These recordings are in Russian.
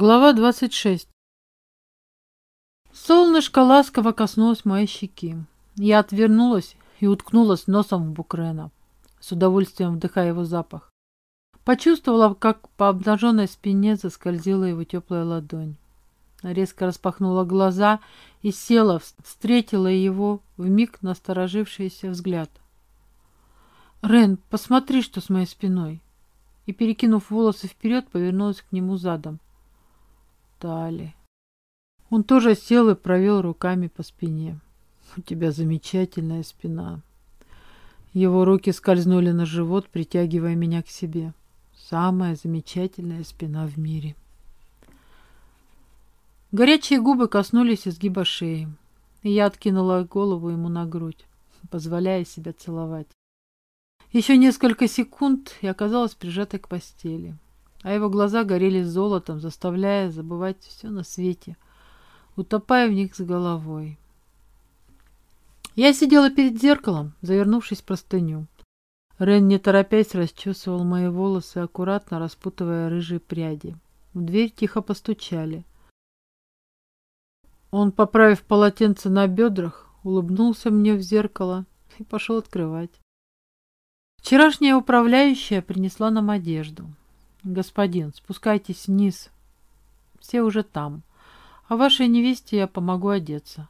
Глава 26. Солнышко ласково коснулось моей щеки. Я отвернулась и уткнулась носом в Букрена, с удовольствием вдыхая его запах. Почувствовала, как по обнаженной спине заскользила его теплая ладонь. Резко распахнула глаза и села, встретила его в миг насторожившийся взгляд. «Рен, посмотри, что с моей спиной!» И, перекинув волосы вперед, повернулась к нему задом. Тали. Он тоже сел и провел руками по спине. У тебя замечательная спина. Его руки скользнули на живот, притягивая меня к себе. Самая замечательная спина в мире. Горячие губы коснулись изгиба шеи, и я откинула голову ему на грудь, позволяя себя целовать. Еще несколько секунд и оказалась прижатой к постели а его глаза горели золотом, заставляя забывать все на свете, утопая в них с головой. Я сидела перед зеркалом, завернувшись в простыню. Рен, не торопясь, расчесывал мои волосы, аккуратно распутывая рыжие пряди. В дверь тихо постучали. Он, поправив полотенце на бедрах, улыбнулся мне в зеркало и пошел открывать. Вчерашняя управляющая принесла нам одежду. «Господин, спускайтесь вниз. Все уже там. А вашей невесте я помогу одеться».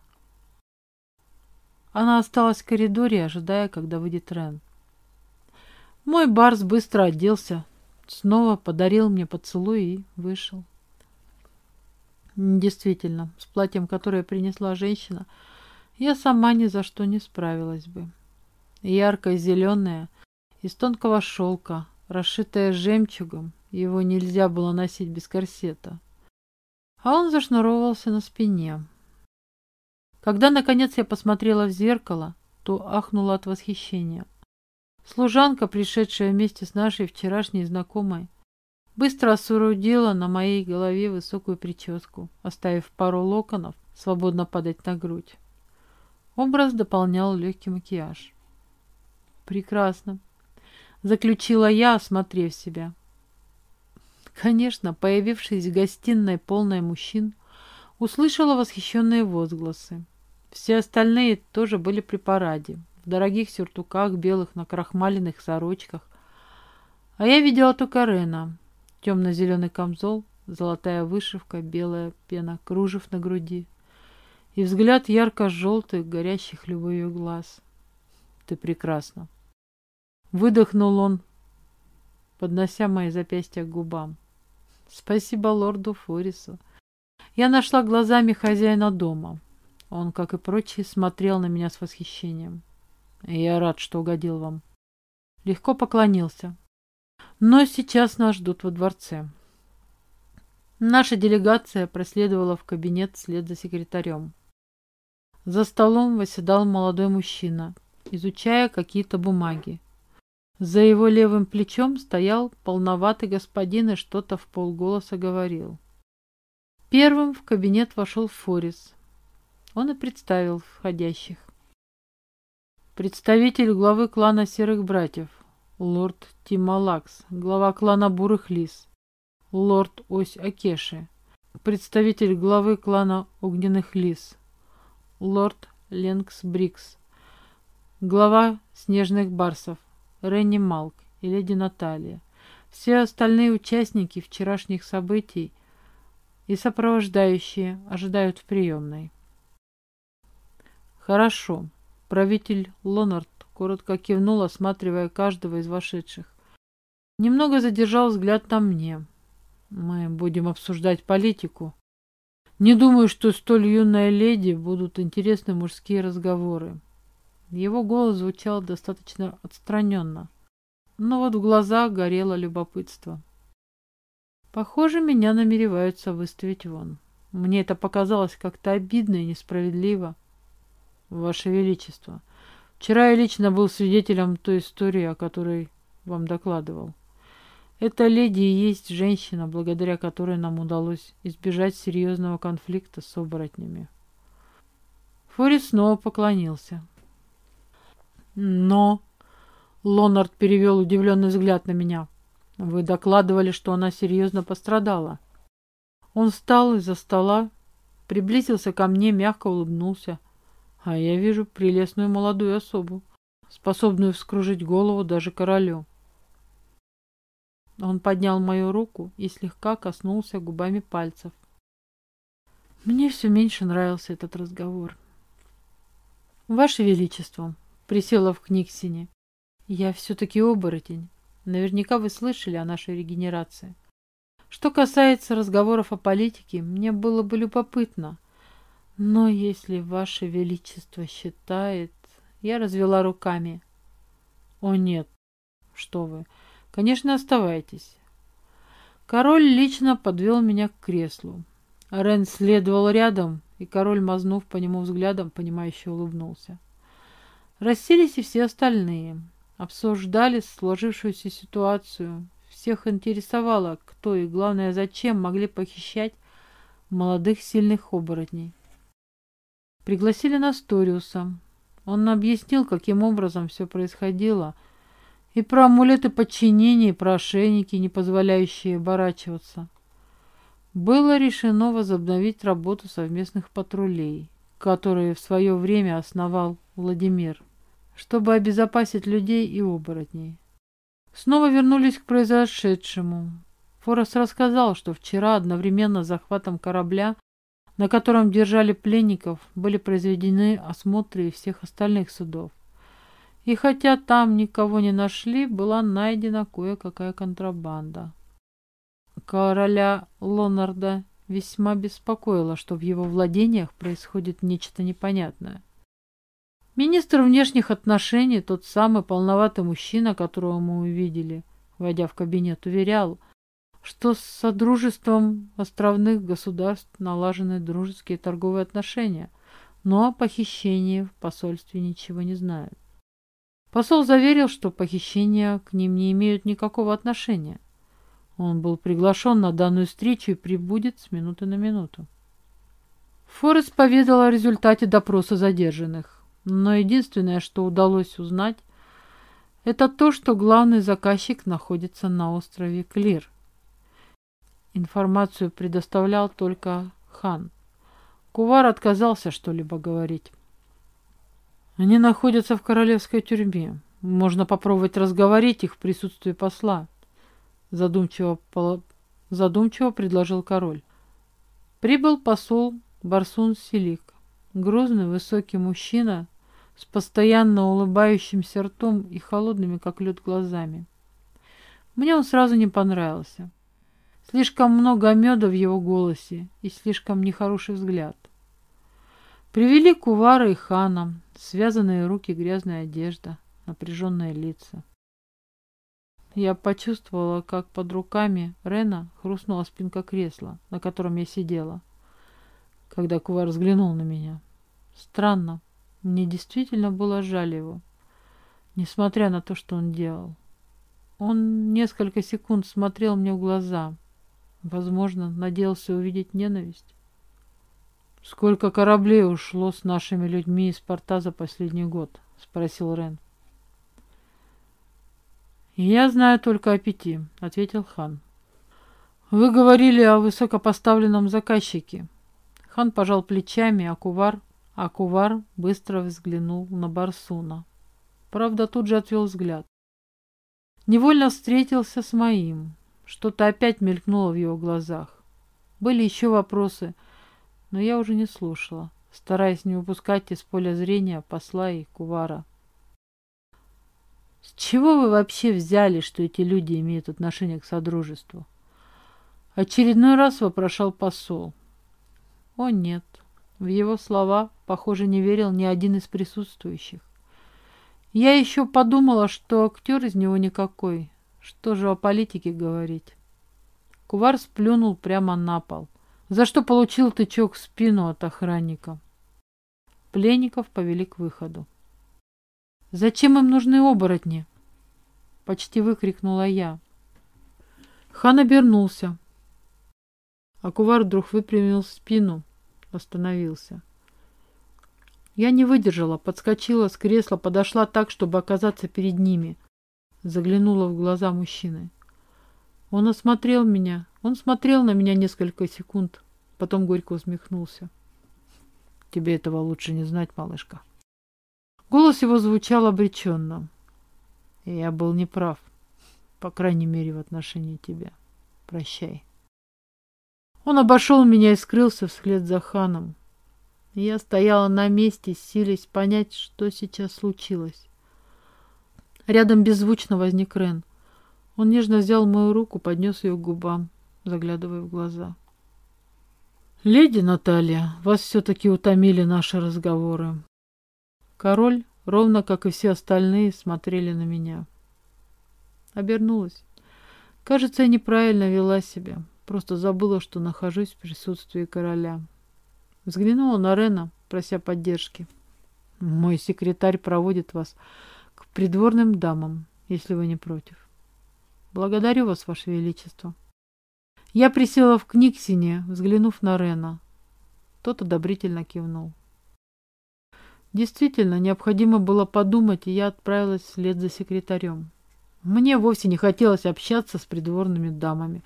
Она осталась в коридоре, ожидая, когда выйдет Рен. Мой Барс быстро оделся, снова подарил мне поцелуй и вышел. Действительно, с платьем, которое принесла женщина, я сама ни за что не справилась бы. Яркое зеленое, из тонкого шелка, расшитое жемчугом, его нельзя было носить без корсета. А он зашнуровался на спине. Когда, наконец, я посмотрела в зеркало, то ахнула от восхищения. Служанка, пришедшая вместе с нашей вчерашней знакомой, быстро осурудила на моей голове высокую прическу, оставив пару локонов свободно падать на грудь. Образ дополнял легкий макияж. «Прекрасно», — заключила я, осмотрев себя. Конечно, появившись в гостиной полной мужчин, услышала восхищенные возгласы. Все остальные тоже были при параде, в дорогих сюртуках, белых накрахмаленных сорочках. А я видела только Рена. Темно-зеленый камзол, золотая вышивка, белая пена кружев на груди и взгляд ярко-желтых, горящих любовью глаз. Ты прекрасна. Выдохнул он, поднося мои запястья к губам. Спасибо лорду Форису. Я нашла глазами хозяина дома. Он, как и прочие, смотрел на меня с восхищением. Я рад, что угодил вам. Легко поклонился. Но сейчас нас ждут во дворце. Наша делегация проследовала в кабинет вслед за секретарем. За столом восседал молодой мужчина, изучая какие-то бумаги. За его левым плечом стоял полноватый господин и что-то в полголоса говорил. Первым в кабинет вошел Форис. Он и представил входящих. Представитель главы клана Серых Братьев, лорд Тималакс, глава клана Бурых Лис, лорд Ось Акеши, представитель главы клана Огненных Лис, лорд Ленкс Брикс, глава Снежных Барсов, Ренни Малк и леди Наталья. Все остальные участники вчерашних событий и сопровождающие ожидают в приемной. Хорошо. Правитель Лонард коротко кивнул, осматривая каждого из вошедших. Немного задержал взгляд на мне. Мы будем обсуждать политику. Не думаю, что столь юная леди будут интересны мужские разговоры. Его голос звучал достаточно отстраненно, но вот в глазах горело любопытство. Похоже, меня намереваются выставить вон. Мне это показалось как-то обидно и несправедливо. Ваше Величество, вчера я лично был свидетелем той истории, о которой вам докладывал. Эта леди и есть женщина, благодаря которой нам удалось избежать серьезного конфликта с оборотнями. Форис снова поклонился. Но... Лонард перевел удивленный взгляд на меня. Вы докладывали, что она серьезно пострадала. Он встал из-за стола, приблизился ко мне, мягко улыбнулся. А я вижу прелестную молодую особу, способную вскружить голову даже королю. Он поднял мою руку и слегка коснулся губами пальцев. Мне все меньше нравился этот разговор. «Ваше Величество», — присела в Книгсине, — «я все-таки оборотень. Наверняка вы слышали о нашей регенерации. Что касается разговоров о политике, мне было бы любопытно. Но если Ваше Величество считает... Я развела руками. О нет, что вы. Конечно, оставайтесь. Король лично подвел меня к креслу. Рен следовал рядом, и король, мазнув по нему взглядом, понимающе улыбнулся. Расселись и все остальные. Обсуждали сложившуюся ситуацию. Всех интересовало, кто и, главное, зачем могли похищать молодых сильных оборотней. Пригласили Насториуса. Он объяснил, каким образом все происходило, и про амулеты подчинения, и про ошейники, не позволяющие оборачиваться было решено возобновить работу совместных патрулей, которые в свое время основал Владимир, чтобы обезопасить людей и оборотней. Снова вернулись к произошедшему. Форест рассказал, что вчера одновременно с захватом корабля, на котором держали пленников, были произведены осмотры всех остальных судов. И хотя там никого не нашли, была найдена кое-какая контрабанда. Короля Лонарда весьма беспокоило, что в его владениях происходит нечто непонятное. Министр внешних отношений, тот самый полноватый мужчина, которого мы увидели, войдя в кабинет, уверял, что с Содружеством островных государств налажены дружеские торговые отношения, но о похищении в посольстве ничего не знают. Посол заверил, что похищения к ним не имеют никакого отношения. Он был приглашен на данную встречу и прибудет с минуты на минуту. Форест поведал о результате допроса задержанных, но единственное, что удалось узнать, это то, что главный заказчик находится на острове Клир. Информацию предоставлял только хан. Кувар отказался что-либо говорить. Они находятся в королевской тюрьме. Можно попробовать разговорить их в присутствии посла. Задумчиво, задумчиво предложил король. Прибыл посол Барсун Селик. Грозный высокий мужчина с постоянно улыбающимся ртом и холодными, как лед, глазами. Мне он сразу не понравился. Слишком много меда в его голосе и слишком нехороший взгляд. Привели кувара и хана, связанные руки, грязная одежда, напряженные лица. Я почувствовала, как под руками Рена хрустнула спинка кресла, на котором я сидела, когда Кувар взглянул на меня. Странно, мне действительно было жаль его, несмотря на то, что он делал. Он несколько секунд смотрел мне в глаза, возможно, надеялся увидеть ненависть. «Сколько кораблей ушло с нашими людьми из порта за последний год?» — спросил Рен. «Я знаю только о пяти», — ответил хан. «Вы говорили о высокопоставленном заказчике». Хан пожал плечами, а Кувар, а Кувар быстро взглянул на Барсуна. Правда, тут же отвел взгляд. Невольно встретился с моим. Что-то опять мелькнуло в его глазах. Были еще вопросы, но я уже не слушала, стараясь не упускать из поля зрения посла и Кувара. С чего вы вообще взяли, что эти люди имеют отношение к Содружеству? Очередной раз вопрошал посол. О нет, в его слова, похоже, не верил ни один из присутствующих. Я еще подумала, что актер из него никакой. Что же о политике говорить? Кувар сплюнул прямо на пол, за что получил тычок в спину от охранника. Пленников повели к выходу. «Зачем им нужны оборотни?» Почти выкрикнула я. Хан обернулся. Акувар вдруг выпрямил спину, остановился. Я не выдержала, подскочила с кресла, подошла так, чтобы оказаться перед ними. Заглянула в глаза мужчины. Он осмотрел меня, Он смотрел на меня несколько секунд, потом горько усмехнулся. Тебе этого лучше не знать, малышка. Голос его звучал обреченно. Я был неправ, по крайней мере, в отношении тебя. Прощай. Он обошел меня и скрылся вслед за ханом. Я стояла на месте, силясь понять, что сейчас случилось. Рядом беззвучно возник Рен. Он нежно взял мою руку, поднес ее к губам, заглядывая в глаза. «Леди Наталья, вас все-таки утомили наши разговоры». Король, ровно как и все остальные, смотрели на меня. Обернулась. Кажется, я неправильно вела себя. Просто забыла, что нахожусь в присутствии короля. Взглянула на Рена, прося поддержки. Мой секретарь проводит вас к придворным дамам, если вы не против. Благодарю вас, Ваше Величество. Я присела в Книксине, взглянув на Рена. Тот одобрительно кивнул. Действительно, необходимо было подумать, и я отправилась вслед за секретарем. Мне вовсе не хотелось общаться с придворными дамами.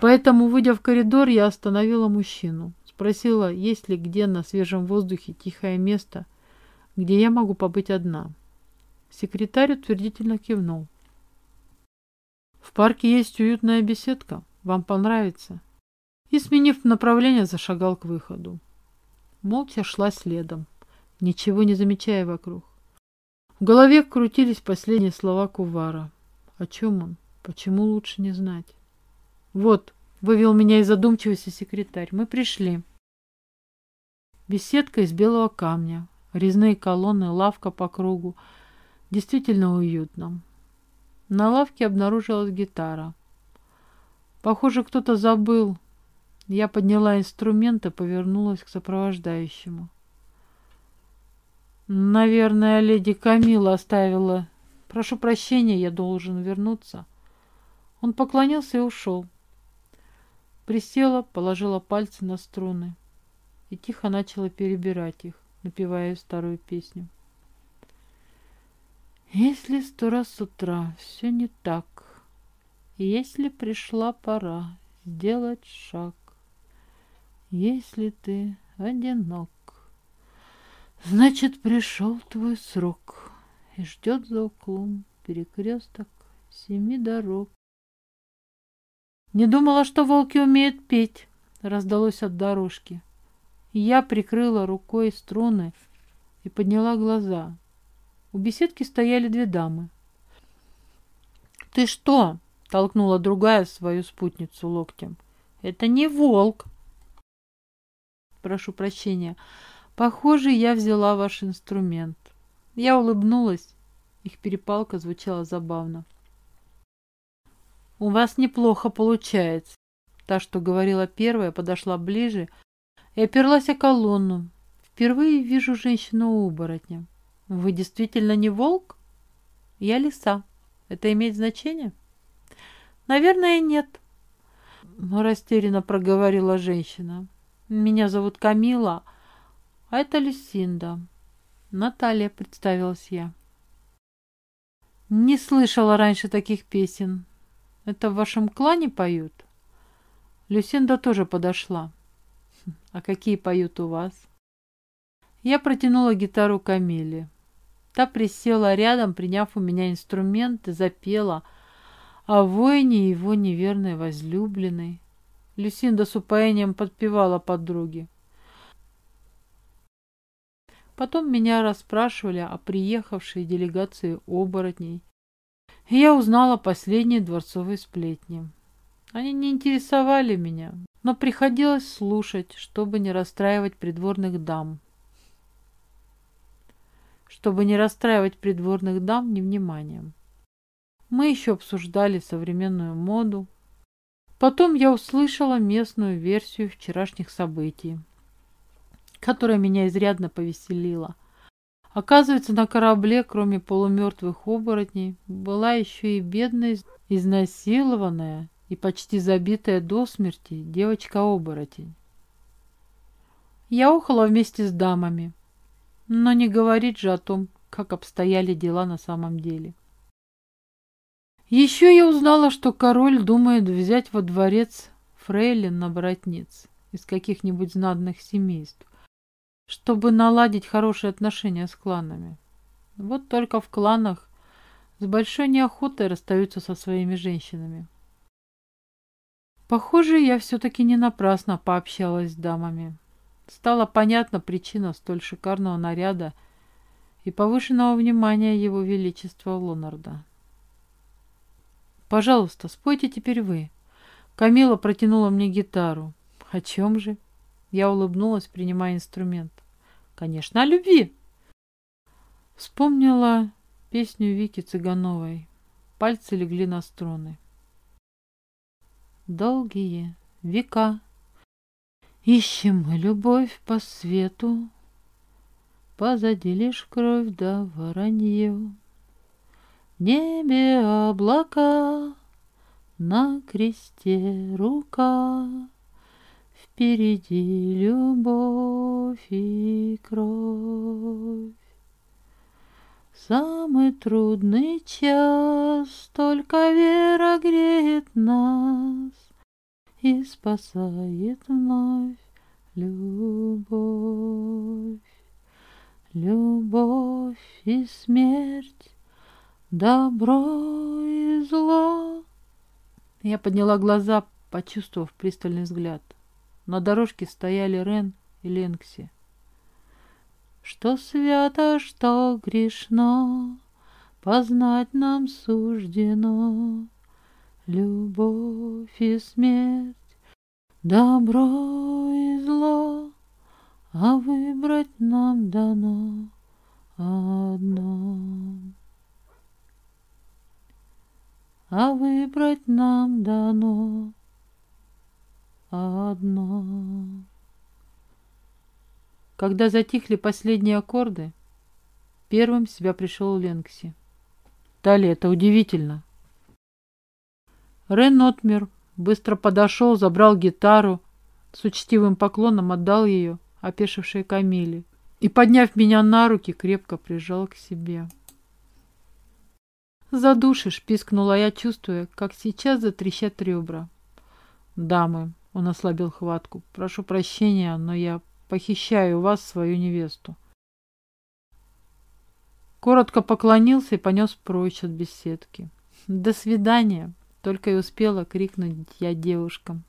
Поэтому, выйдя в коридор, я остановила мужчину. Спросила, есть ли где на свежем воздухе тихое место, где я могу побыть одна. Секретарь утвердительно кивнул. В парке есть уютная беседка. Вам понравится. И, сменив направление, зашагал к выходу. Молча шла следом, ничего не замечая вокруг. В голове крутились последние слова Кувара. О чем он? Почему лучше не знать? Вот, вывел меня из задумчивости секретарь. Мы пришли. Беседка из белого камня, резные колонны, лавка по кругу. Действительно уютно. На лавке обнаружилась гитара. Похоже, кто-то забыл. Я подняла инструмент и повернулась к сопровождающему. Наверное, леди Камила оставила. Прошу прощения, я должен вернуться. Он поклонился и ушел. Присела, положила пальцы на струны и тихо начала перебирать их, напевая старую песню. Если сто раз с утра все не так, если пришла пора сделать шаг, Если ты одинок, Значит, пришел твой срок, И ждет за углом перекресток семи дорог. Не думала, что волки умеют петь, раздалось от дорожки. Я прикрыла рукой струны и подняла глаза. У беседки стояли две дамы. «Ты что?» Толкнула другая свою спутницу локтем. Это не волк. Прошу прощения. Похоже, я взяла ваш инструмент. Я улыбнулась. Их перепалка звучала забавно. У вас неплохо получается. Та, что говорила первая, подошла ближе и оперлась о колонну. Впервые вижу женщину-оборотня. Вы действительно не волк? Я лиса. Это имеет значение? Наверное, нет. Растерянно проговорила женщина. Меня зовут Камила, а это Люсинда. Наталья, представилась я. Не слышала раньше таких песен. Это в вашем клане поют? Люсинда тоже подошла. А какие поют у вас? Я протянула гитару Камиле. Та присела рядом, приняв у меня инструмент и запела – о воине его неверной возлюбленной. Люсинда с упоением подпевала подруге. Потом меня расспрашивали о приехавшей делегации оборотней. И я узнала последние дворцовые сплетни. Они не интересовали меня, но приходилось слушать, чтобы не расстраивать придворных дам. Чтобы не расстраивать придворных дам невниманием. Мы еще обсуждали современную моду. Потом я услышала местную версию вчерашних событий, которая меня изрядно повеселила. Оказывается, на корабле, кроме полумертвых оборотней, была еще и бедная, изнасилованная и почти забитая до смерти девочка-оборотень. Я ухала вместе с дамами, но не говорить же о том, как обстояли дела на самом деле. Еще я узнала, что король думает взять во дворец фрейлин на братниц из каких-нибудь знатных семейств, чтобы наладить хорошие отношения с кланами. Вот только в кланах с большой неохотой расстаются со своими женщинами. Похоже, я все-таки не напрасно пообщалась с дамами. Стала понятна причина столь шикарного наряда и повышенного внимания его величества Лонарда. «Пожалуйста, спойте теперь вы». Камила протянула мне гитару. «О чем же?» Я улыбнулась, принимая инструмент. «Конечно, о любви!» Вспомнила песню Вики Цыгановой. Пальцы легли на струны. Долгие века Ищем мы любовь по свету, Позади лишь кровь да воронье небе облака, на кресте рука, Впереди любовь и кровь. Самый трудный час Только вера греет нас И спасает вновь любовь. Любовь и смерть Добро и зло. Я подняла глаза, почувствовав пристальный взгляд. На дорожке стояли Рен и Ленкси. Что свято, что грешно, Познать нам суждено Любовь и смерть, Добро и зло, А выбрать нам дано одно. а выбрать нам дано одно. Когда затихли последние аккорды, первым в себя пришел Ленкси. Далее это удивительно. Рен отмер, быстро подошел, забрал гитару, с учтивым поклоном отдал ее опешившей Камиле и, подняв меня на руки, крепко прижал к себе. «Задушишь!» — пискнула я, чувствуя, как сейчас затрещат ребра. «Дамы!» — он ослабил хватку. «Прошу прощения, но я похищаю у вас свою невесту». Коротко поклонился и понес прочь от беседки. «До свидания!» — только и успела крикнуть я девушкам.